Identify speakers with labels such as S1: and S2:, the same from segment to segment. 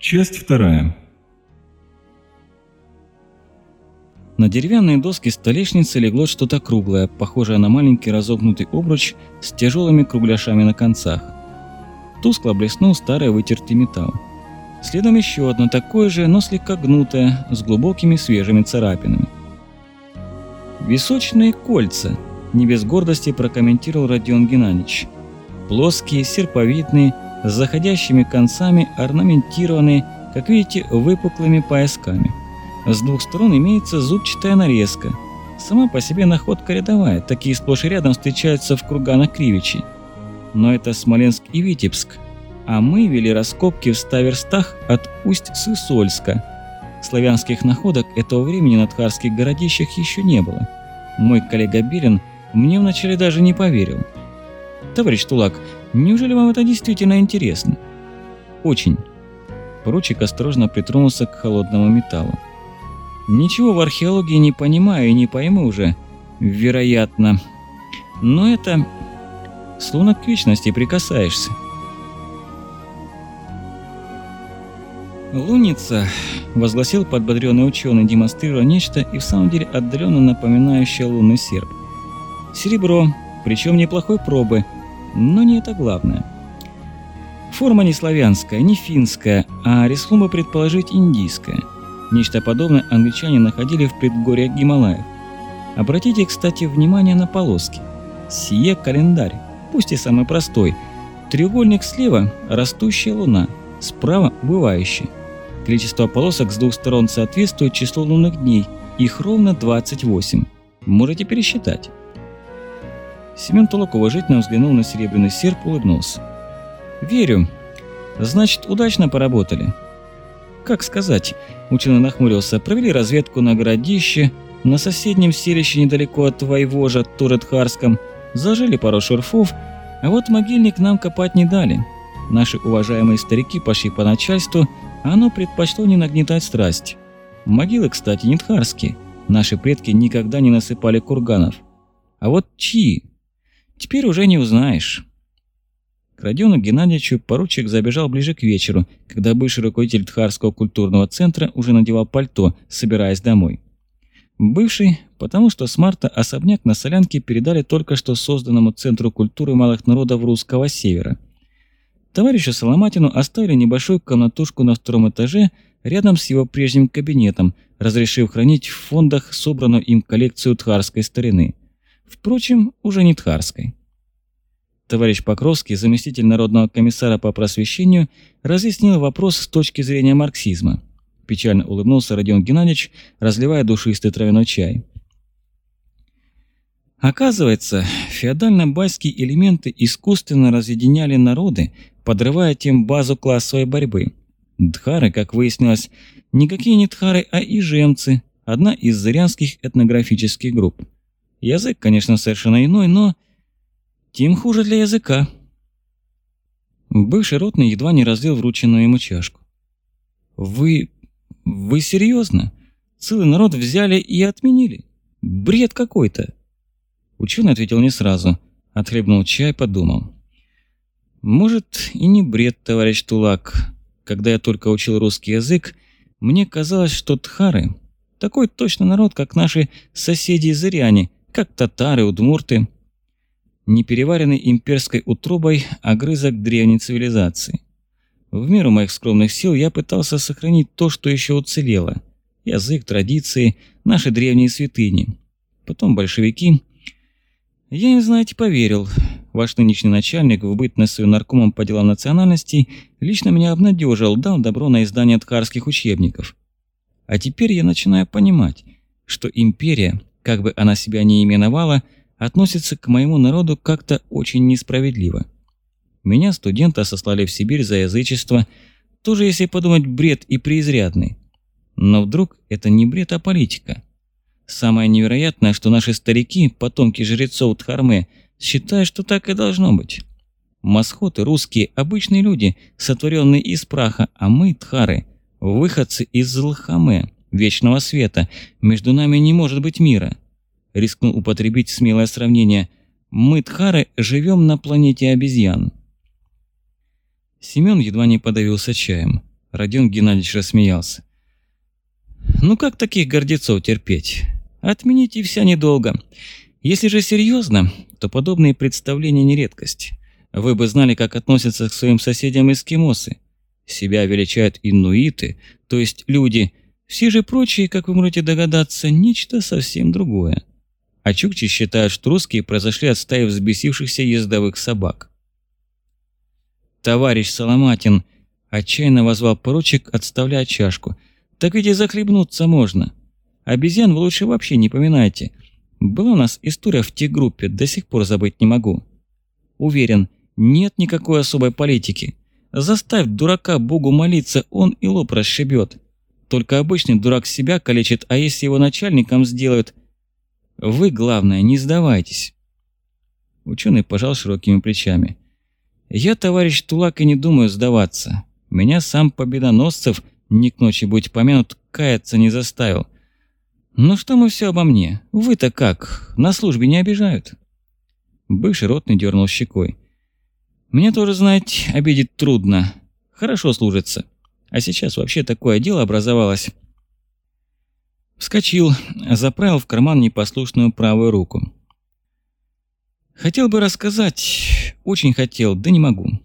S1: Часть вторая.
S2: На деревянные доски столешницы легло что-то круглое, похожее на маленький разогнутый обруч с тяжелыми кругляшами на концах. Тускло блеснул старый вытертый металл. Следом еще одно такое же, но слегка гнутое, с глубокими свежими царапинами. «Височные кольца», – не без гордости прокомментировал Родион Геннадьевич. «Плоские, серповидные, с заходящими концами, орнаментированные, как видите, выпуклыми поясками. С двух сторон имеется зубчатая нарезка. Сама по себе находка рядовая, такие сплошь и рядом встречаются в курганах Кривичей. Но это Смоленск и Витебск, а мы вели раскопки в ста верстах от Усть-Сысольска. Славянских находок этого времени на Тхарских городищах еще не было. Мой коллега Берин мне вначале даже не поверил. Товарищ Тулак, неужели вам это действительно интересно? Очень. Поручик осторожно притронулся к холодному металлу. Ничего в археологии не понимаю и не пойму уже. Вероятно. Но это... Словно к вечности прикасаешься. «Луница», – возгласил подбодренный ученый, демонстрируя нечто и в самом деле отдаленно напоминающее лунный серп. «Серебро, причем неплохой пробы, но не это главное. Форма не славянская, не финская, а бы предположить индийская. Нечто подобное англичане находили в предгорьях Гималаев. Обратите, кстати, внимание на полоски. Сие календарь, пусть и самый простой. Треугольник слева – растущая луна, справа – убывающая. Количество полосок с двух сторон соответствует числу лунных дней, их ровно 28. Можете пересчитать. Семен Толок уважительно взглянул на серебряный серп, улыбнулся. «Верю. Значит, удачно поработали». «Как сказать?» – ученый нахмурился. «Провели разведку на городище, на соседнем селище недалеко от Войвожа, Туретхарском, зажили пару шурфов, а вот могильник нам копать не дали. Наши уважаемые старики пошли по начальству, а оно предпочло не нагнетать страсть. Могилы, кстати, не тхарские. Наши предки никогда не насыпали курганов. А вот чьи? Теперь уже не узнаешь. К Родиону Геннадьевичу поручик забежал ближе к вечеру, когда бывший руководитель Тхарского культурного центра уже надевал пальто, собираясь домой. Бывший, потому что с марта особняк на Солянке передали только что созданному Центру культуры малых народов Русского Севера. Товарищу Соломатину оставили небольшую комнатушку на втором этаже рядом с его прежним кабинетом, разрешив хранить в фондах собранную им коллекцию тхарской старины. Впрочем, уже не Тхарской. Товарищ Покровский, заместитель Народного комиссара по просвещению, разъяснил вопрос с точки зрения марксизма. Печально улыбнулся Родион Геннадьевич, разливая душистый травяной чай. Оказывается, феодально-байские элементы искусственно разъединяли народы, подрывая тем базу классовой борьбы. Дхары, как выяснилось, никакие не дхары, а ижемцы, одна из зырянских этнографических групп. Язык, конечно, совершенно иной, но... Тем хуже для языка. Бывший ротный едва не разлил врученную ему чашку. «Вы... вы серьезно? Целый народ взяли и отменили? Бред какой-то!» Ученый ответил не сразу. Отхлебнул чай, подумал. «Может, и не бред, товарищ Тулак. Когда я только учил русский язык, мне казалось, что тхары – такой точно народ, как наши соседи-зыряне, как татары, удмурты. Непереваренный имперской утробой огрызок древней цивилизации. В меру моих скромных сил я пытался сохранить то, что еще уцелело. Язык, традиции, наши древние святыни. Потом большевики. Я им, знаете, поверил. Ваш нынешний начальник, в бытность свою наркомом по делам национальностей, лично меня обнадежил, дал добро на издание тхарских учебников. А теперь я начинаю понимать, что империя как бы она себя не именовала, относится к моему народу как-то очень несправедливо. Меня, студента, сослали в Сибирь за язычество, тоже, если подумать, бред и преизрядный. Но вдруг это не бред, а политика. Самое невероятное, что наши старики, потомки жрецов Дхарме, считают, что так и должно быть. Масхоты русские – обычные люди, сотворенные из праха, а мы, Тхары, выходцы из Лхаме вечного света. Между нами не может быть мира. Рискну употребить смелое сравнение. Мы, Тхары, живем на планете обезьян. Семен едва не подавился чаем. Родион Геннадьевич рассмеялся. «Ну как таких гордецов терпеть? Отмените вся недолго. Если же серьезно, то подобные представления не редкость. Вы бы знали, как относятся к своим соседям эскимосы. Себя величают инуиты, то есть люди. Все же прочие, как вы можете догадаться, нечто совсем другое. А чукчи считают, что русские произошли от стаи взбесившихся ездовых собак. «Товарищ Соломатин!» – отчаянно возвал поручик, отставляя чашку. «Так ведь и захлебнуться можно. Обезьян вы лучше вообще не поминайте. Была у нас история в Т-группе, до сих пор забыть не могу. Уверен, нет никакой особой политики. Заставь дурака Богу молиться, он и лоб расшибет. Только обычный дурак себя калечит, а если его начальником сделают... Вы, главное, не сдавайтесь. Ученый пожал широкими плечами. Я, товарищ Тулак, и не думаю сдаваться. Меня сам Победоносцев, не к ночи будь помянут, каяться не заставил. Ну что мы все обо мне? Вы-то как? На службе не обижают? Бывший ротный дернул щекой. Мне тоже, знать, обидеть трудно. Хорошо служится. А сейчас вообще такое дело образовалось. Вскочил, заправил в карман непослушную правую руку. Хотел бы рассказать, очень хотел, да не могу.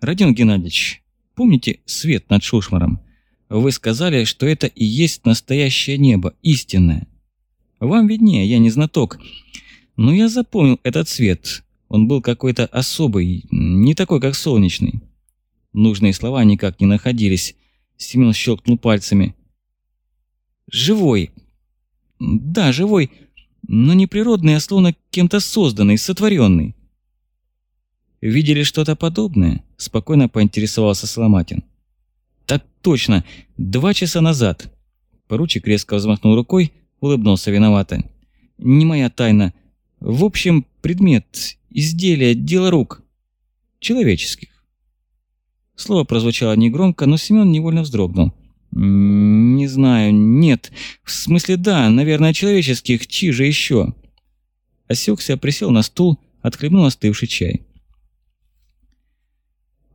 S2: Родион Геннадьевич, помните свет над Шушмаром? Вы сказали, что это и есть настоящее небо, истинное. Вам виднее, я не знаток. Но я запомнил этот свет, он был какой-то особый, не такой, как солнечный. Нужные слова никак не находились. Семен щелкнул пальцами. «Живой!» «Да, живой, но не природный, а словно кем-то созданный, сотворенный». «Видели что-то подобное?» – спокойно поинтересовался Соломатин. «Так точно, два часа назад». Поручик резко взмахнул рукой, улыбнулся виновато. «Не моя тайна. В общем, предмет изделия, дело рук. Человеческих. Слово прозвучало негромко, но Семен невольно вздрогнул. «Не знаю, нет. В смысле, да, наверное, человеческих, чьи же еще?» Осекся, присел на стул, отхлебнул остывший чай.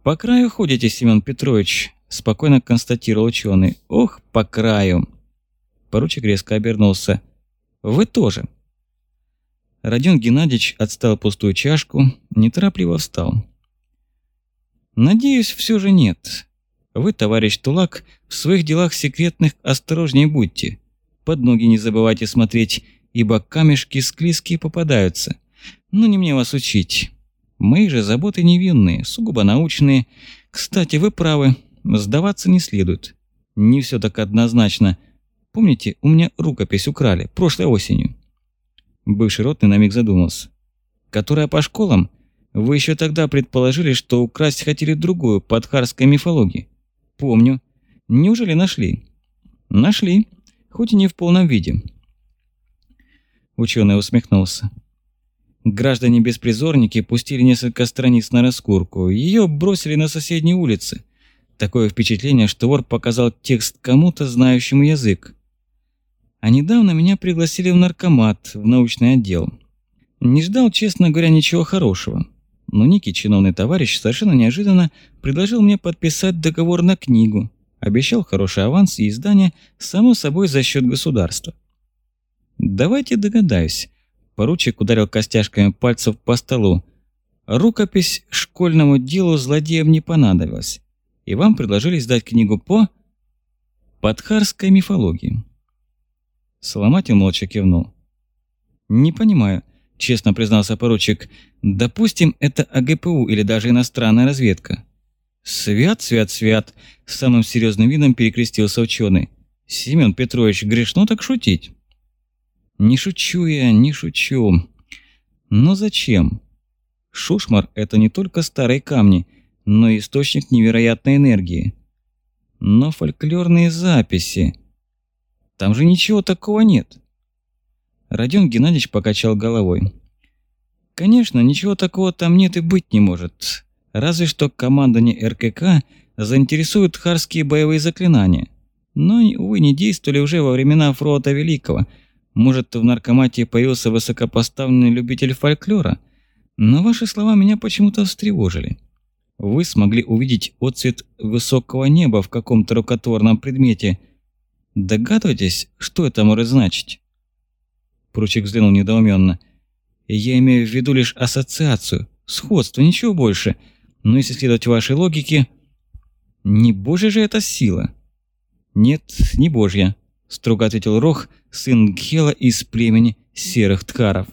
S2: «По краю ходите, Семен Петрович», – спокойно констатировал ученый. «Ох, по краю!» Поручик резко обернулся. «Вы тоже». Родион Геннадьевич отстал пустую чашку, неторопливо встал. «Надеюсь, все же нет. Вы, товарищ Тулак, в своих делах секретных осторожнее будьте. Под ноги не забывайте смотреть, ибо камешки склизкие попадаются. Но не мне вас учить. Мои же заботы невинные, сугубо научные. Кстати, вы правы, сдаваться не следует. Не все так однозначно. Помните, у меня рукопись украли прошлой осенью. Бывший ротный на миг задумался. «Которая по школам? Вы еще тогда предположили, что украсть хотели другую, подхарской мифологии. Помню. Неужели нашли?» «Нашли. Хоть и не в полном виде». Ученый усмехнулся. Граждане-беспризорники пустили несколько страниц на раскурку. Ее бросили на соседней улице. Такое впечатление, что вор показал текст кому-то, знающему язык. А недавно меня пригласили в наркомат, в научный отдел. Не ждал, честно говоря, ничего хорошего. Но некий чиновный товарищ совершенно неожиданно предложил мне подписать договор на книгу. Обещал хороший аванс и издание, само собой, за счет государства. «Давайте догадаюсь». Поручик ударил костяшками пальцев по столу. «Рукопись школьному делу злодеям не понадобилась, и вам предложили издать книгу по подхарской мифологии». Соломатин молча кивнул. «Не понимаю», – честно признался поручик. «Допустим, это АГПУ или даже иностранная разведка». «Свят, свят, свят!» – самым серьезным видом перекрестился ученый. «Семен Петрович, грешно так шутить?» «Не шучу я, не шучу. Но зачем? Шушмар – это не только старые камни, но и источник невероятной энергии. Но фольклорные записи – там же ничего такого нет. Родион Геннадьевич покачал головой. Конечно, ничего такого там нет и быть не может. Разве что командование РКК заинтересуют харские боевые заклинания. Но, увы, не действовали уже во времена Фрота Великого. Может, в наркомате появился высокопоставленный любитель фольклора. Но ваши слова меня почему-то встревожили. Вы смогли увидеть отцвет высокого неба в каком-то рукотворном предмете. Догадываетесь, что это может значить? Пручик взглянул недоуменно. Я имею в виду лишь ассоциацию, сходство, ничего больше. Но если следовать вашей логике, не божья же это сила. Нет, не божья, строго ответил Рох, сын Гхела из племени серых ткаров.